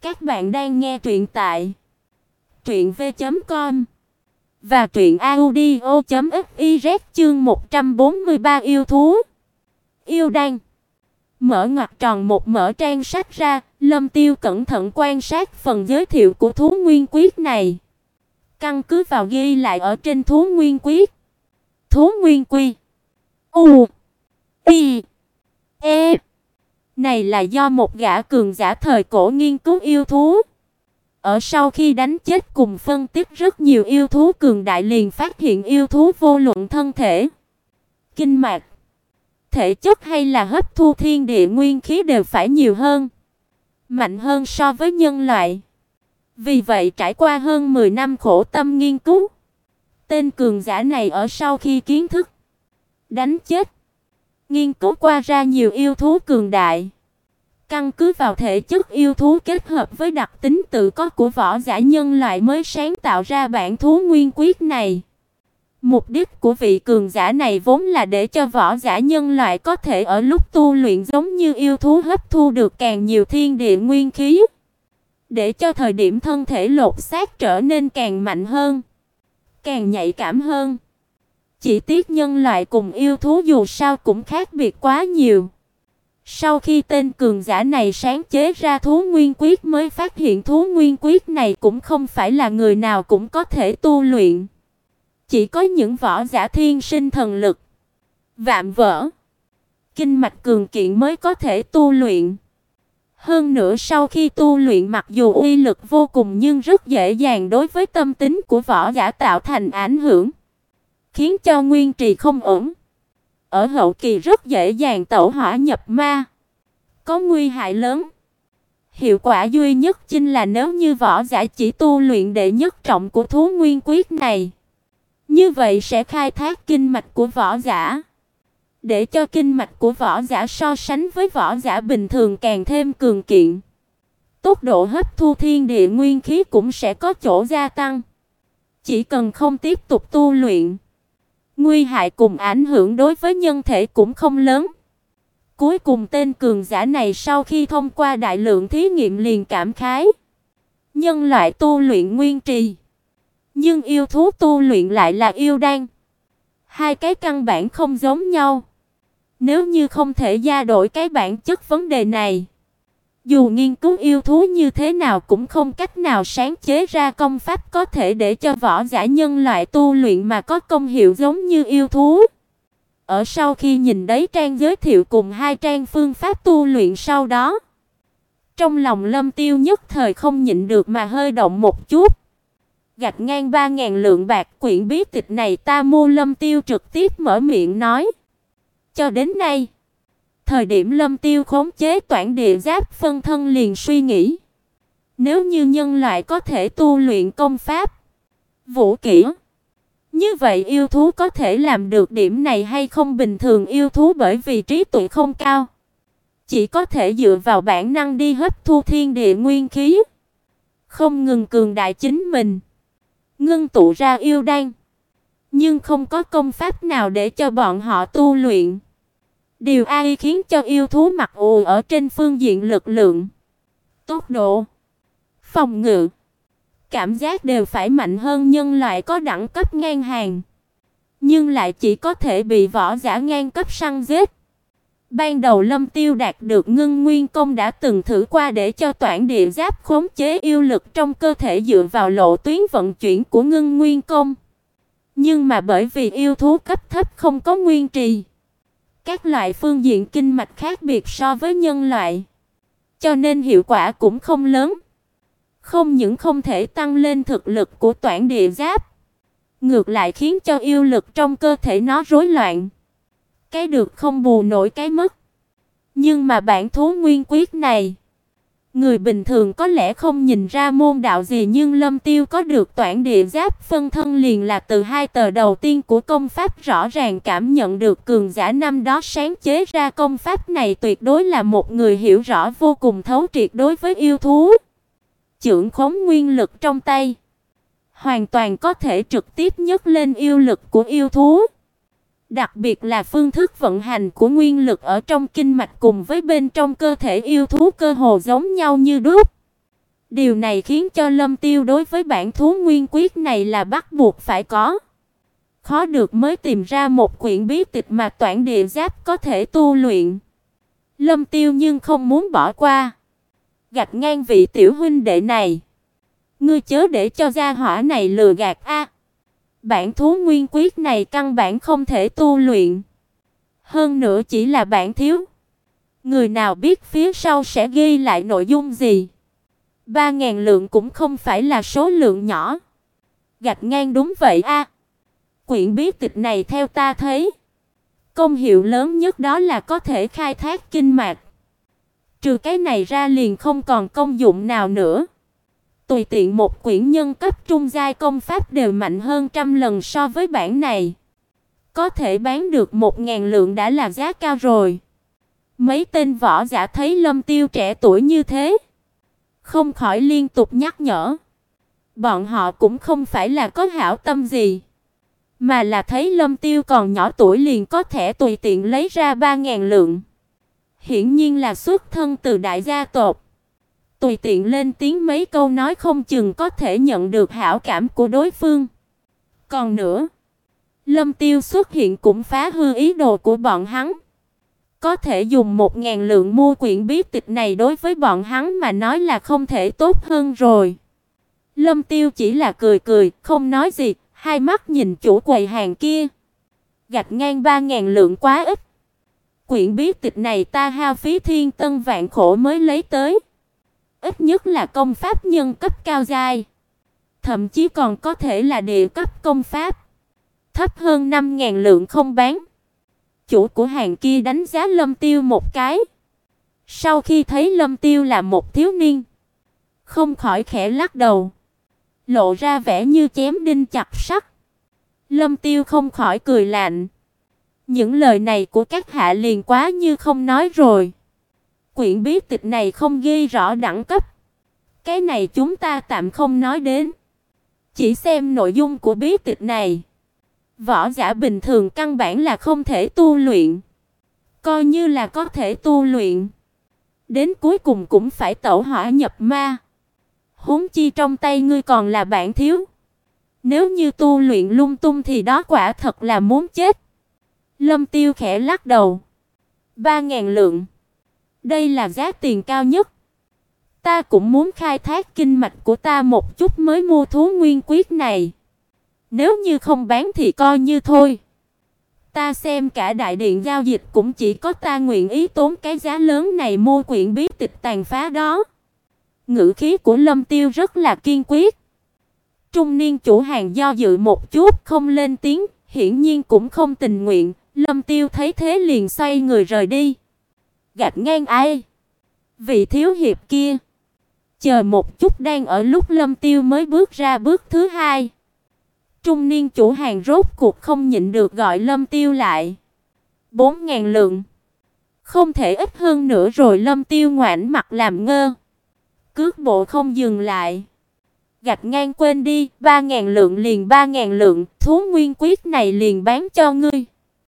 Các bạn đang nghe truyện tại truyện v.com và truyện audio.fiz chương 143 yêu thú. Yêu đan. Mở ngoặc tròn một mở trang sách ra, Lâm Tiêu cẩn thận quan sát phần giới thiệu của thú nguyên quyết này. Căn cứ vào ghi lại ở trên thú nguyên quyết. Thú nguyên quy. U. Y. E. Này là do một gã cường giả thời cổ nghiên cứu yêu thú. Ở sau khi đánh chết cùng phân tích rất nhiều yêu thú cường đại liền phát hiện yêu thú vô luận thân thể, kinh mạch, thể chất hay là hấp thu thiên địa nguyên khí đều phải nhiều hơn, mạnh hơn so với nhân loại. Vì vậy trải qua hơn 10 năm khổ tâm nghiên cứu, tên cường giả này ở sau khi kiến thức đánh chết nghiên cứu qua ra nhiều yêu thú cường đại. Căn cứ vào thể chất yêu thú kết hợp với đặc tính tự có của võ giả nhân loại mới sáng tạo ra bản thú nguyên quyết này. Mục đích của vị cường giả này vốn là để cho võ giả nhân loại có thể ở lúc tu luyện giống như yêu thú hấp thu được càng nhiều thiên địa nguyên khí, để cho thời điểm thân thể lột xác trở nên càng mạnh hơn, càng nhạy cảm hơn. Chỉ tiếc nhân loại cùng yêu thú dù sao cũng khác biệt quá nhiều. Sau khi tên cường giả này sáng chế ra thú nguyên quyết mới phát hiện thú nguyên quyết này cũng không phải là người nào cũng có thể tu luyện. Chỉ có những võ giả thiên sinh thần lực, vạm vỡ, kinh mạch cường kiện mới có thể tu luyện. Hơn nữa sau khi tu luyện mặc dù uy lực vô cùng nhưng rất dễ dàng đối với tâm tính của võ giả tạo thành ảnh hưởng khiến cho nguyên trì không ổn. Ở hậu kỳ rất dễ dàng tẩu hỏa nhập ma, có nguy hại lớn. Hiệu quả duy nhất chính là nếu như võ giả chỉ tu luyện đệ nhất trọng của thú nguyên quyết này, như vậy sẽ khai thác kinh mạch của võ giả, để cho kinh mạch của võ giả so sánh với võ giả bình thường càng thêm cường kiện. Tốc độ hấp thu thiên địa nguyên khí cũng sẽ có chỗ gia tăng. Chỉ cần không tiếp tục tu luyện, Nguy hại cùng ảnh hưởng đối với nhân thể cũng không lớn. Cuối cùng tên cường giả này sau khi thông qua đại lượng thí nghiệm liền cảm khái. Nhân loại tu luyện nguyên trì, nhưng yêu thú tu luyện lại là yêu đan. Hai cái căn bản không giống nhau. Nếu như không thể gia đổi cái bản chất vấn đề này, dù nghiên cứu yêu thú như thế nào cũng không cách nào sáng chế ra công pháp có thể để cho võ giả nhân loại tu luyện mà có công hiệu giống như yêu thú. Ở sau khi nhìn đấy trang giới thiệu cùng hai trang phương pháp tu luyện sau đó, trong lòng Lâm Tiêu nhất thời không nhịn được mà hơi động một chút. Gạch ngang 3000 lượng bạc quyển bí tịch này ta mua Lâm Tiêu trực tiếp mở miệng nói. Cho đến nay, Thời điểm Lâm Tiêu khống chế toản địa giáp phân thân liền suy nghĩ, nếu như nhân loại có thể tu luyện công pháp, vũ kỹ, như vậy yêu thú có thể làm được điểm này hay không bình thường yêu thú bởi vì trí tuệ không cao, chỉ có thể dựa vào bản năng đi hấp thu thiên địa nguyên khí, không ngừng cường đại chính mình, ngưng tụ ra yêu đan, nhưng không có công pháp nào để cho bọn họ tu luyện. Điều ai khiến cho yêu thú mặc ù ở trên phương diện lực lượng, tốc độ, phòng ngự, cảm giác đều phải mạnh hơn nhân loại có đẳng cấp ngang hàng, nhưng lại chỉ có thể bị võ giả ngang cấp săn giết. Ban đầu Lâm Tiêu đạt được Ngưng Nguyên công đã từng thử qua để cho toản địa giáp khống chế yêu lực trong cơ thể dựa vào lộ tuyến vận chuyển của Ngưng Nguyên công. Nhưng mà bởi vì yêu thú cấp thấp không có nguyên trì, các loại phương diện kinh mạch khác biệt so với nhân loại, cho nên hiệu quả cũng không lớn. Không những không thể tăng lên thực lực của toản địa giáp, ngược lại khiến cho yêu lực trong cơ thể nó rối loạn. Cái được không bù nổi cái mất. Nhưng mà bản thú nguyên quyết này, Người bình thường có lẽ không nhìn ra môn đạo gì nhưng Lâm Tiêu có được toản địa giáp phân thân liền là từ hai tờ đầu tiên của công pháp rõ ràng cảm nhận được cường giả năm đó sáng chế ra công pháp này tuyệt đối là một người hiểu rõ vô cùng thấu triệt đối với yêu thú. Chưởng khống nguyên lực trong tay, hoàn toàn có thể trực tiếp nhấc lên yêu lực của yêu thú. Đặc biệt là phương thức vận hành của nguyên lực ở trong kinh mạch cùng với bên trong cơ thể yêu thú cơ hồ giống nhau như đúc. Điều này khiến cho Lâm Tiêu đối với bản thú nguyên quyết này là bắt buộc phải có. Khó được mới tìm ra một quyển bí tịch mà toản địa giáp có thể tu luyện. Lâm Tiêu nhưng không muốn bỏ qua. Gạch ngang vị tiểu huynh đệ này. Ngươi chớ để cho gia hỏa này lừa gạt a bản thú nguyên quyết này căn bản không thể tu luyện. Hơn nữa chỉ là bản thiếu. Người nào biết phía sau sẽ ghi lại nội dung gì? Ba ngàn lượng cũng không phải là số lượng nhỏ. Gạch ngang đúng vậy a. Quyển bí tịch này theo ta thấy, công hiệu lớn nhất đó là có thể khai thác kinh mạch. Trừ cái này ra liền không còn công dụng nào nữa. Tùy tiện một quyển nhân cấp trung giai công pháp đều mạnh hơn trăm lần so với bản này. Có thể bán được một ngàn lượng đã là giá cao rồi. Mấy tên võ giả thấy Lâm Tiêu trẻ tuổi như thế, không khỏi liên tục nhắc nhở. Bọn họ cũng không phải là có hảo tâm gì, mà là thấy Lâm Tiêu còn nhỏ tuổi liền có thể tùy tiện lấy ra 3000 lượng. Hiển nhiên là xuất thân từ đại gia tộc. Tùy tiện lên tiếng mấy câu nói không chừng có thể nhận được hảo cảm của đối phương. Còn nữa, Lâm Tiêu xuất hiện cũng phá hư ý đồ của bọn hắn. Có thể dùng một ngàn lượng mua quyển bí tịch này đối với bọn hắn mà nói là không thể tốt hơn rồi. Lâm Tiêu chỉ là cười cười, không nói gì, hai mắt nhìn chủ quầy hàng kia. Gạch ngang ba ngàn lượng quá ít. Quyển bí tịch này ta hao phí thiên tân vạn khổ mới lấy tới. Ít nhất là công pháp nhân cấp cao giai. Thậm chí còn có thể là địa cấp công pháp. Thấp hơn 5000 lượng không bán chủ của hàng kia đánh giá Lâm Tiêu một cái. Sau khi thấy Lâm Tiêu là một thiếu niên, không khỏi khẽ lắc đầu, lộ ra vẻ như chém đinh chặt sắt. Lâm Tiêu không khỏi cười lạnh. Những lời này của các hạ liền quá như không nói rồi. Quyển bí tịch này không ghi rõ đẳng cấp. Cái này chúng ta tạm không nói đến. Chỉ xem nội dung của bí tịch này. Võ giả bình thường căn bản là không thể tu luyện. Coi như là có thể tu luyện, đến cuối cùng cũng phải tẩu hỏa nhập ma. Huống chi trong tay ngươi còn là bản thiếu. Nếu như tu luyện lung tung thì đó quả thật là muốn chết. Lâm Tiêu khẽ lắc đầu. Ba ngàn lượng. Đây là giá tiền cao nhất. Ta cũng muốn khai thác kinh mạch của ta một chút mới mua thú nguyên quyết này. Nếu như không bán thì coi như thôi. Ta xem cả đại điện giao dịch cũng chỉ có ta nguyện ý tốn cái giá lớn này mua quyển bí tịch tàn phá đó. Ngữ khí của Lâm Tiêu rất là kiên quyết. Trung niên chủ hàng do dự một chút không lên tiếng, hiển nhiên cũng không tình nguyện, Lâm Tiêu thấy thế liền xoay người rời đi. Gạt ngang ai? Vị thiếu hiệp kia. Chờ một chút đang ở lúc Lâm Tiêu mới bước ra bước thứ hai. Trung niên chủ hàng rốt cuộc không nhịn được gọi Lâm Tiêu lại. Bốn ngàn lượng. Không thể ít hơn nữa rồi Lâm Tiêu ngoảnh mặt làm ngơ. Cước bộ không dừng lại. Gạch ngang quên đi, ba ngàn lượng liền ba ngàn lượng, thú nguyên quyết này liền bán cho ngươi.